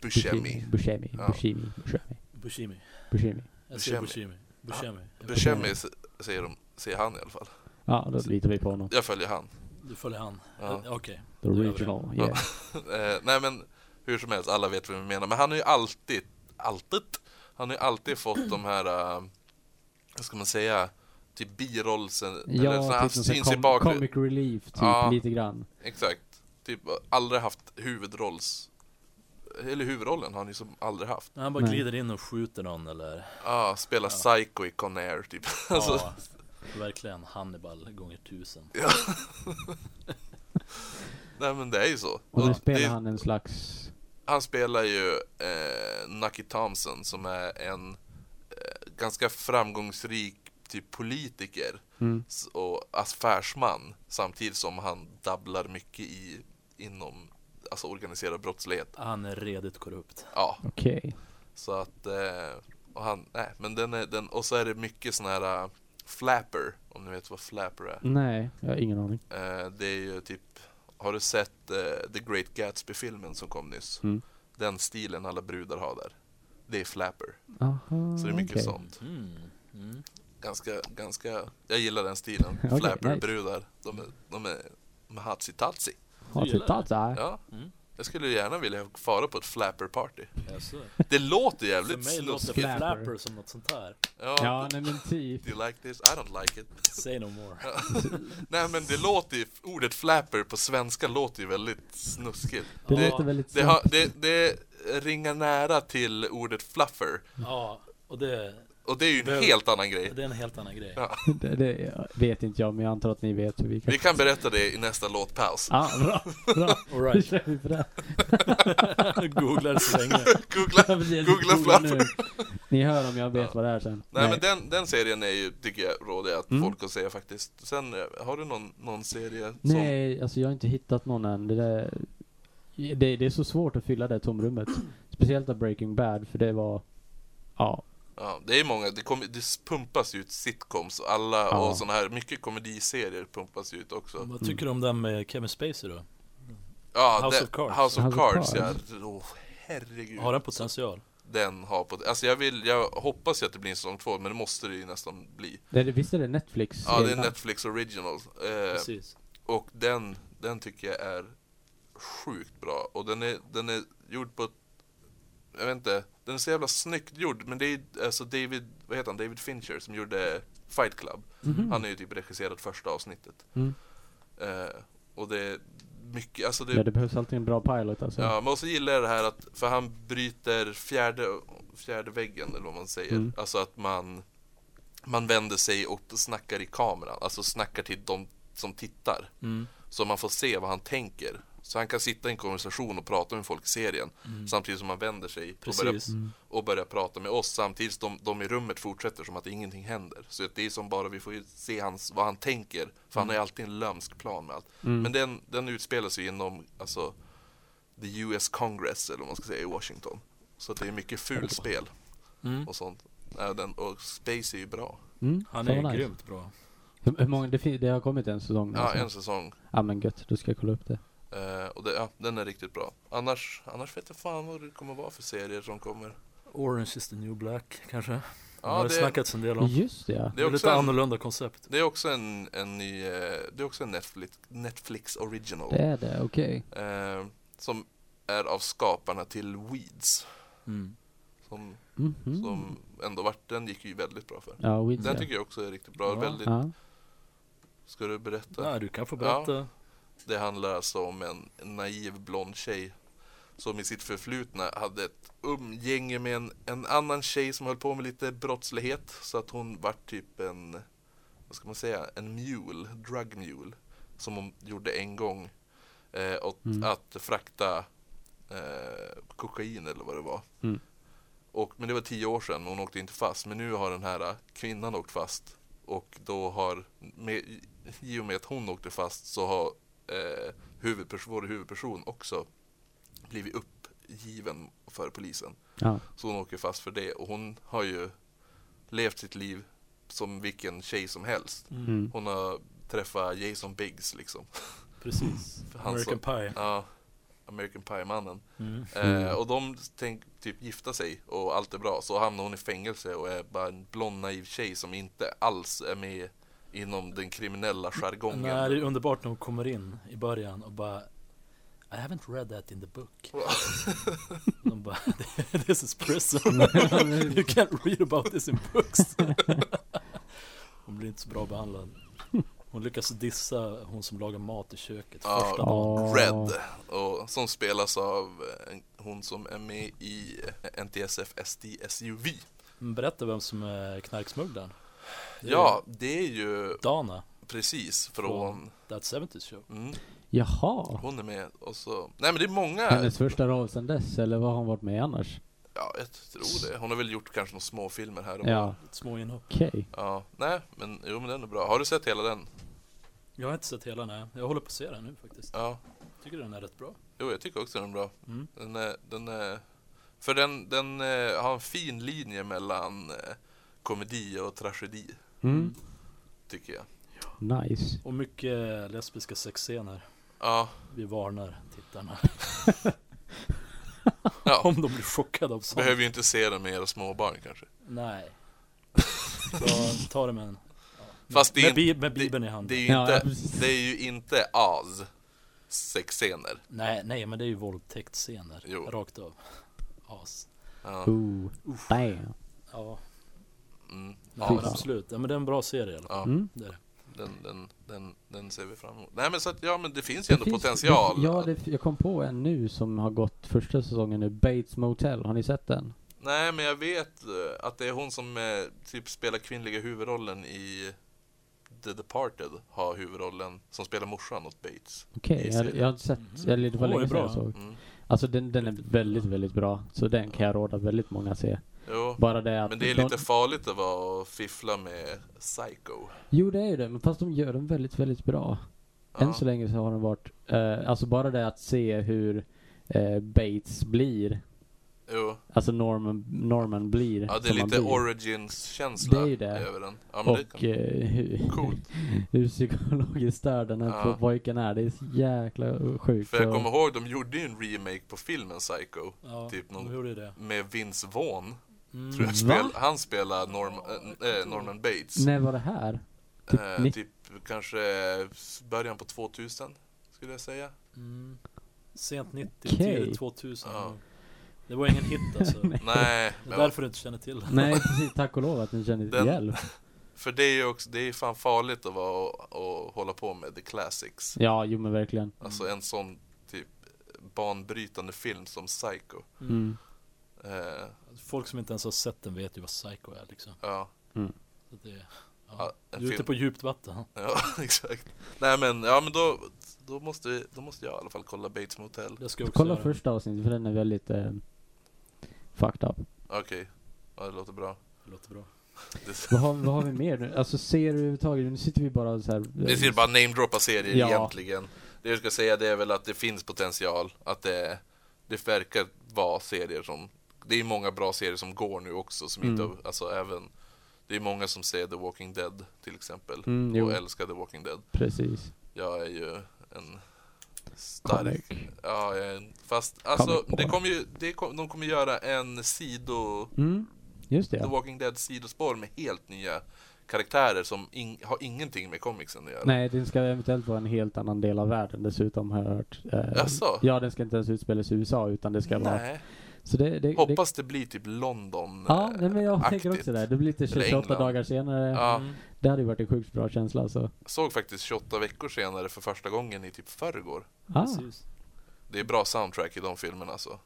Buscemi, Buscemi. Ja. Buscemi. Buscemi. Bushimi. Buscemi. Jag säger Buscemi. Buscemi. Buscemi. Buscemi s- säger, de, säger han i alla fall. Ja, då litar vi på honom. Jag följer han. Du följer han. Ja. Eh, Okej. The Då gör vi original, Ja. yeah. Eh, nej men, hur som helst, alla vet vad vi menar. Men han har ju alltid, alltid, han har ju alltid fått de här, eh, vad ska man säga, typ birollsen, eller så Ja, han typ sån syns i bakgrunden. comic relief, typ Ja. lite grann. Exakt. Typ aldrig haft huvudrolls... Eller huvudrollen har han ju som aldrig haft. Han bara Nej. glider in och skjuter någon eller... Ja, ah, spela Psycho i Conair typ. alltså, Ja, verkligen Hannibal gånger tusen. nej men det är ju så. Och nu spelar det, han en slags... han spelar ju eh, Nucky Thompson som är en eh, ganska framgångsrik typ politiker Mm. och affärsman samtidigt som han dabblar mycket i inom alltså organiserad brottslighet. Han är redigt korrupt. Ja, Okej. Så att, eh, och han, nej, men den är, den, och så är det mycket sån här uh, flapper, om ni vet vad flapper är. Nej, jag har ingen aning. Eh, det är ju typ, har du sett eh, The Great Gatsby-filmen som kom nyss? Mm. Den stilen alla brudar har där. Det är flapper. Aha, Så det är mycket okej. sånt. Mm. Mm. Ganska, ganska, jag gillar den stilen. Okej, Flapper-brudar. De är, de är, de är tagit där? Ja, Mm. Jag skulle gärna vilja fara på ett flapper-party. Jaså. Det låter För jävligt mig låter snuskigt. Flapper. flapper som något sånt här. Ja, Ja, nej men typ. Do you like this? I don't like it. Say no more. Nej men det låter ju, ordet flapper på svenska låter ju väldigt snuskigt. Det låter väldigt Det, har, snabbt. det, det ringar nära till ordet fluffer. Ja, och det, Och det är ju en Behöver- helt annan grej. det är en helt annan grej. Ja. Det, det vet inte jag, men jag antar att ni vet hur vi kan... Vi kan berätta det i nästa låtpaus. Ja, bra, bra. All Då right. kör vi på det. Googlar så länge. Googla, googla Googla nu. Ni hör om jag vet Ja. vad det är sen. Nej men den, den serien är ju, tycker jag, råder jag att Mm. folk att se faktiskt. Sen, eh, har du någon, någon serie som... Nej, alltså jag har inte hittat någon än. Det, där, det, det är så svårt att fylla det tomrummet. Speciellt av Breaking Bad, för det var... Ja, Ja, det är många, det, kommer, det pumpas ut sitcoms och alla Ja. och såna här, mycket komediserier pumpas ut också. Vad tycker du om den med Kevin Spacey då? Ja, House det, of Cards. House of House of Cards, Cards. ja. Åh, herregud. Har den potential? Den har på Alltså jag vill, jag hoppas ju att det blir en säsong två, men det måste det ju nästan bli. det, visst är det Netflix? Ja, det är? Netflix original. Eh, Precis. och den, den tycker jag är sjukt bra. Och den är, den är gjord på jag vet inte, den är så jävla snyggt gjord. Men det är alltså David, vad heter han, David Fincher som gjorde Fight Club. Mhm. Han är ju typ regisserat första avsnittet. Mm. Eh, och det är mycket, alltså det, Ja, det behövs alltid en bra pilot alltså. Ja, men också gillar jag det här att, för han bryter fjärde, fjärde väggen eller vad man säger. Mm. Alltså att man, man vänder sig och snackar i kameran. Alltså snackar till de som tittar. Mm. Så man får se vad han tänker. Så han kan sitta i en konversation och prata med folk i serien. Mm. Samtidigt som han vänder sig och börjar. Mm. och börjar prata med oss. Samtidigt som de, de i rummet fortsätter som att ingenting händer. Så att det är som bara vi får se hans, vad han tänker. För han har ju alltid en lömsk plan med allt. Mm. Men den, den utspelar sig inom alltså, the US Congress, eller vad man ska säga, i Washington. Så att det är mycket fulspel Mm. och sånt. Ja, den, och Space är ju bra. Mm. Han är nice. grymt bra. Hur, hur många, det, det har kommit en säsong? Ja, alltså. en säsong. Ja men gött, då ska jag kolla upp det. Eh, och det, ja, den är riktigt bra. Annars, annars vet jag fan vad det kommer vara för serier som kommer. Orange is the new black kanske? det Ja, har det det, snackats en del om. Just det, ja. det Det är är också lite en, annorlunda koncept. det är också en, en ny, eh, det är också en Netflix, Netflix original. Det är det, okej. Eh, som är av skaparna till Weeds. Mm. Som, Mhm. som ändå vart, den gick ju väldigt bra för. Ja, Weeds Den ja. tycker jag också är riktigt bra. Ja. Väldigt, Ja. Ska du berätta? Nej, du kan få berätta. Det handlar alltså om en naiv blond tjej som i sitt förflutna hade ett umgänge med en, en annan tjej som höll på med lite brottslighet. Så att hon vart typ en, vad ska man säga, en mule, drug mule. Som hon gjorde en gång. Eh, åt Mm. att frakta eh, kokain eller vad det var. Mm. Och, men det var tio år sedan och hon åkte inte fast. Men nu har den här kvinnan åkt fast. Och då har, med, i och med att hon åkte fast så har eh, huvudperson, vår huvudperson också blivit uppgiven för polisen. Ja. Så hon åker fast för det. Och hon har ju levt sitt liv som vilken tjej som helst. Mm. Hon har träffat Jason Biggs liksom. Precis. American som- Pie. Ja, American Pie-mannen. Mm. Eh, och de tänk typ gifta sig och allt är bra. Så hamnar hon i fängelse och är bara en blond naiv tjej som inte alls är med inom den kriminella jargongen. Nej, det är underbart när hon kommer in i början och bara I haven't read that in the book. De bara This is prison. you can't read about this in books. Hon blir inte så bra behandlad. Hon lyckas dissa hon som lagar mat i köket Ja. första dagen. Red, och, som spelas av hon som är med i NTSF SD SUV. Men berätta vem som är knarksmugglaren. Ja, det är ju Dana, precis från... That 70's Show. Mm, Jaha. hon är med och så... Nej men det är många... Hennes första roll sen dess, eller vad har hon varit med annars? Ja, jag tror det. Hon har väl gjort kanske några små filmer här och Ja, små inhopp. okej. Ja, nej men jo men den är bra. Har du sett hela den? Jag har inte sett hela nej. Jag håller på att se den nu faktiskt. Ja. Tycker den är rätt bra. Jo, jag tycker också den är bra. Mm. Den är, den är, för den, den eh, har en fin linje mellan eh, komedi och tragedi, Mm. tycker jag. Nice. Och mycket lesbiska sexscener. Ja, Vi varnar tittarna. ja. Om de blir chockade av sånt. behöver ju inte se den med era småbarn kanske. Nej. Så ta det med en... Ja. Fast det är med, med bibeln i handen. Det är ju inte, ja, det är ju inte as sexscener. Nej, nej, men det är ju våldtäktsscener. Jo. Rakt av. As. Ja. Ooh. Damn. Ja, Mm. Fy men absolut. Ja, men det är en bra serie i alla fall. Ja, Mm. Det är det. den, den, den, den ser vi fram emot. Nej men så att, ja men det finns ju ändå finns- potential. Det, ja, det, jag kom på en nu som har gått första säsongen nu, Bates Motel. Har ni sett den? Nej men jag vet eh, att det är hon som eh, typ spelar kvinnliga huvudrollen i The Departed har huvudrollen som spelar morsan åt Bates. Okej, I jag, jag har inte sett, eller det var Åh, länge sedan bra. jag såg. Mm. Alltså den, den är väldigt, väldigt bra. Så den kan jag råda väldigt många att se. Jo, Bara det att men det är de- lite farligt att vara och fiffla med Psycho. Jo det är ju det, men fast de gör den väldigt, väldigt bra. Än Ja. så länge så har den varit, eh, alltså bara det att se hur eh, Bates blir, Jo. alltså Norman, Norman blir Ja, det är lite. Origins-känsla Det är det. över den. Ja, men det Och kan... eh, hur, Coolt. hur psykologiskt störd den här Ja. pojken är. Det är så jäkla sjukt. För jag kommer ihåg, de gjorde ju en remake på filmen Psycho. Ja, Typ någon- de gjorde det. Med Vince Vaughn. Mm. Tror jag Va? spel, han spelar Norm, äh, Norman Bates. När var det här? Typ Eh, nitt- typ kanske början på 2000 skulle jag säga. Mm. Sent 90, Okej. tidigt 2000. Ja. Det var ingen hit alltså. Nej. Det är därför du inte känner till. Nej precis, tack och lov att ni känner Den- ihjäl. för det är ju också, det är fan farligt att vara och, och hålla på med the classics. Ja, jo men verkligen. Alltså en sån typ banbrytande film som Psycho. Mm. Eh, Folk som inte ens har sett den vet ju vad Psycho är liksom. ja, Så det, ja. ja, Du är ute på djupt vatten. Ja, exakt. Nej men, ja men då, då, måste, vi- då måste jag i alla fall kolla Bates Motel. Det ska jag också Kolla göra. första avsnittet för den är väldigt eh, fucked up. Okej, ja, det låter bra. Det låter bra. Vad har, vad har vi mer nu? Alltså serier överhuvudtaget, nu sitter vi bara så här. det ser bara namedroppa serier Ja. egentligen. Det jag ska säga det är väl att det finns potential. Att det, det verkar vara serier som... Det är många bra serier som går nu också som inte Mm. har, alltså även... Det är många som ser The Walking Dead till exempel. Mm, och älskar The Walking Dead. Precis. Jag är ju en stark. Comic. Ja, fast alltså, det kommer ju, det kom, de kommer göra en sido, Mm, just The det. Walking Dead sidospår med helt nya karaktärer som in, har ingenting med comicsen att göra. Nej, den ska eventuellt vara en helt annan del av världen dessutom har jag hört. Eh, Jaså? Ja, den ska inte ens utspelas i USA utan det ska vara... Så det, det, det, hoppas det blir typ London Ja, eh, nej, men jag tänker också det. Det blir lite Eller 28 England. dagar senare. Ja, Mm. Det hade ju varit en sjukt bra känsla alltså. såg faktiskt 28 veckor senare för första gången i typ förrgår. Ah, Precis. Det är bra soundtrack i de filmerna alltså.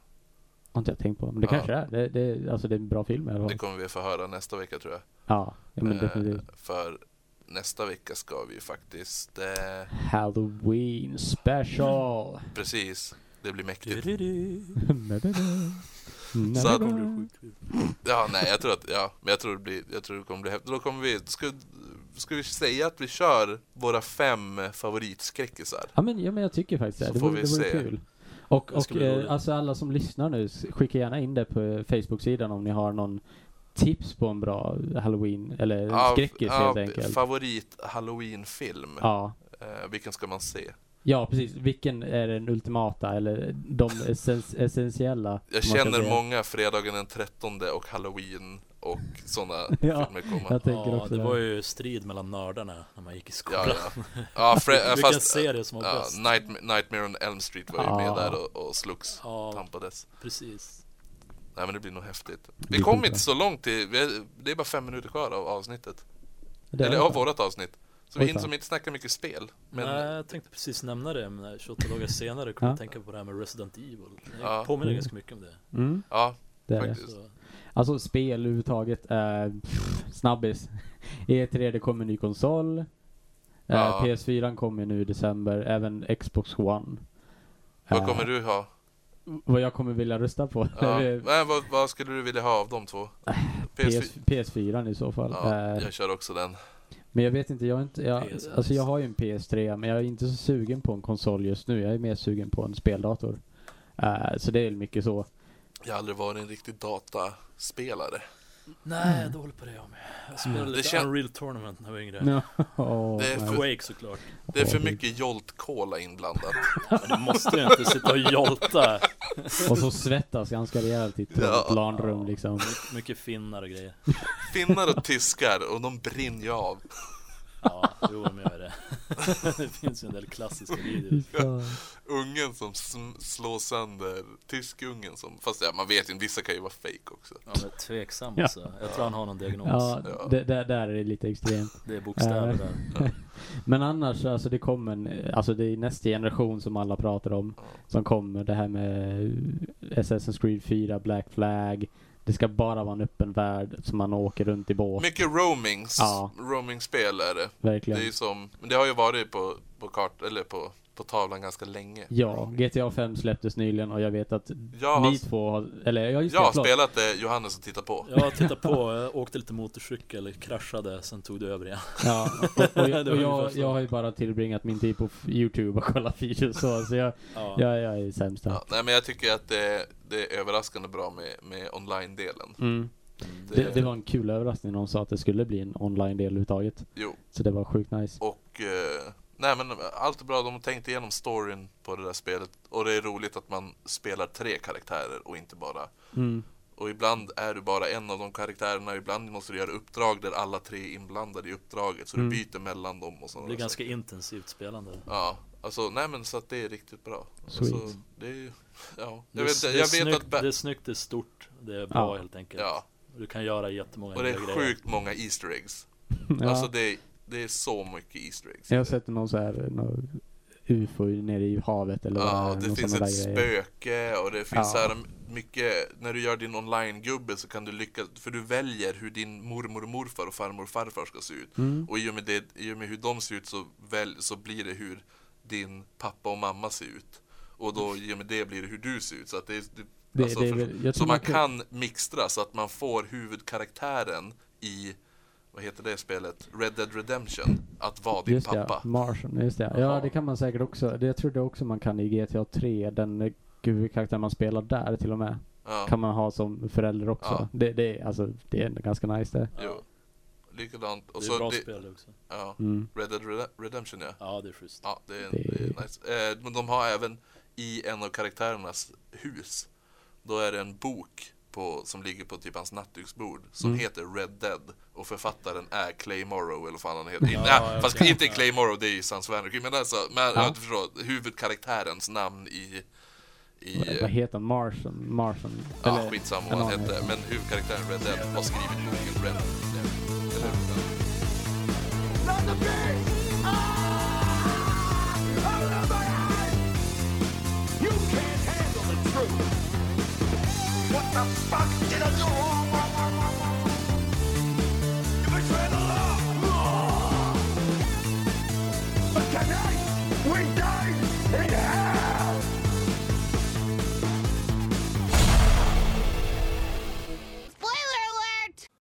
har inte jag tänkt på. Men det Ja. kanske är. Det, det, alltså det är en bra film i alla Det kommer vi få höra nästa vecka tror jag. Ja, ja men Eh, definitivt. för nästa vecka ska vi faktiskt, eh, Halloween special! precis, det blir mäktigt. Så att-. Ja, nej, jag tror att, ja, men jag tror det blir, jag tror det kommer bli häftigt. Då kommer vi, ska, ska vi säga att vi kör våra fem favoritskräckisar? Ja men, ja men jag tycker faktiskt det. Så Det vore, vi det vore se. kul. Och, och eh, alltså alla som lyssnar nu, skicka gärna in det på Facebook-sidan om ni har någon tips på en bra halloween, eller Ja, skräckis ja, helt enkelt. Favorit halloween-film? Ja. Eh, vilken ska man se? Ja, precis. Vilken är den ultimata, eller de essens essentiella? Jag känner många fredagen den 13 och halloween och sådana Ja, filmer komma. Jag tänker Ja, också det det. var ju strid mellan nördarna när man gick i skolan. Ja, ja. ja eh, Vilken fast, serie som var ja, bäst? Nightmare, Nightmare on Elm Street var ju Ja. med där och, och slogs, Ja, tampades. precis. Nej men det blir nog häftigt. Vi kom inte så långt till, vi är- det är bara fem minuter kvar av avsnittet. Eller av vårat avsnitt. Så vi hinner som inte snacka mycket spel. Men Nej, jag tänkte precis nämna det, men 28 dagar senare kom Ja. jag tänka på det här med Resident Evil. Det Ja. påminner Mm. ganska mycket om det. Mm, ja, det faktiskt. Så, Alltså spel överhuvudtaget, eh, snabbis. E3 det kommer en ny konsol. Eh, Ja. PS4 kommer nu i december, även Xbox One. vad Eh, kommer du ha? Vad jag kommer vilja rösta på? Ja. Eh, Nej, vad, vad skulle du vilja ha av de två? PS4? PS, PS4 i så fall. Ja, Eh, jag kör också den. Men jag vet inte, jag inte, jag, PS1. alltså jag har ju en PS3 men jag är inte så sugen på en konsol just nu. Jag är mer sugen på en speldator. Eh, så det är mycket så. Jag har aldrig varit en riktig dataspelare. Nej, är dålig på det jag med. Jag spelade Mm. lite Unreal Tournament när jag var yngre. Ja, åh, Det är för- Quake såklart. Det är för mycket Jolt Cola inblandat. Men du måste ju inte sitta och jolta. Och så svettas ganska rejält i ett Ja. trångt LAN-rum liksom. My- Mycket finnar och grejer. Finnar och tyskar och de brinner ju av. Ja, jo de gör det. Det finns ju en del klassiska fan. Ungen som slår sönder tyskungen som, fast ja, man vet ju, vissa kan ju vara fake också. Ja, men tveksam Ja. alltså. Jag tror han har någon diagnos. Ja, Ja. det, där, där är det lite extremt. Det är bokstäver där. Men annars, alltså det kommer en, alltså det är nästa generation som alla pratar om. Som kommer, det här med Assassin's Creed 4, Black Flag. Det ska bara vara en öppen värld som man åker runt i båt. Mycket roamings, Ja. roamingspel är det. Det Verkligen. är ju som, men det har ju varit på, på kart, eller på, på tavlan ganska länge. Ja, GTA 5 släpptes nyligen och jag vet att Jag har, ni två har, eller ja just jag det, har spelat det, Johannes har tittat på. Jag tittade på, jag åkte lite motorcykel, kraschade, sen tog det över igen. Ja, och, och, jag, Det och jag, jag har ju bara tillbringat min tid på Youtube och kollat videos så, så jag, Ja. jag, jag är sämst. Ja, nej men jag tycker att det, det är överraskande bra med, med online-delen. Mm. Det, det var en kul överraskning när de sa att det skulle bli en online-del överhuvudtaget. Jo, Så det var sjukt nice. och eh, nej men allt är bra, de har tänkt igenom storyn på det där spelet. Och det är roligt att man spelar tre karaktärer och inte bara Mm. Och ibland är du bara en av de karaktärerna, ibland måste du göra uppdrag där alla tre är inblandade i uppdraget. Så Mm. du byter mellan dem och Det sådana blir där ganska saker. intensivt spelande. Ja, alltså nej men så att det är riktigt bra. Sweet. Alltså, det är ja. Det Jag är, vet, det är jag vet snyggt, att... Det är snyggt, det är stort, det är bra Ja. helt enkelt. ja, Du kan göra jättemånga och det är grejer. sjukt många Easter eggs. Ja. Alltså det, det är så mycket Easter eggs. jag har sett någon så här, någon ufo nere i havet eller vad Ja, är, det någon finns ett där grejer. spöke och det finns Ja. så här mycket, när du gör din online-gubbe så kan du lyckas, för du väljer hur din mormor och morfar och farmor och farfar ska se ut. Mm. Och i och med, det, i och med hur de ser ut så, väl, så blir det hur din pappa och mamma ser ut. Och då i och med det blir det hur du ser ut. Så, att det, är- det, Det, alltså, det är för- väl, jag så tror man kan mixtra så att man får huvudkaraktären i, vad heter det spelet? Red Dead Redemption. Att vara din Just det, pappa. ja. Martian, just det. Ja, det kan man säkert också. Det, jag trodde också man kan i GTA 3, den huvudkaraktär man spelar där till och med. Ja. Kan man ha som förälder också. Ja. Det, det, är- alltså, det är ganska nice det. Jo. likadant. Och Det är så bra det, spel också. ja, Mm. Red Dead Rede- Redemption ja. Ja, det är schysst. Ja, det är, Det- det är nice. Eh, men de har även i en av karaktärernas hus, då är det en bok på, som ligger på typ hans nattduksbord som Mm. heter Red Dead och författaren är Clay Morrow eller vad fan han heter. Ja, Nej, fast inte Clay Morrow, det är ju Sans Vanderkry. Men alltså, men, Ja. jag förstår, huvudkaraktärens namn i... i Vad- heter han? Marson? Marson? ja, Eller- skitsamma vad han hette. heter. Men huvudkaraktären Red Dead har skrivit boken Red Dead. Eller, Not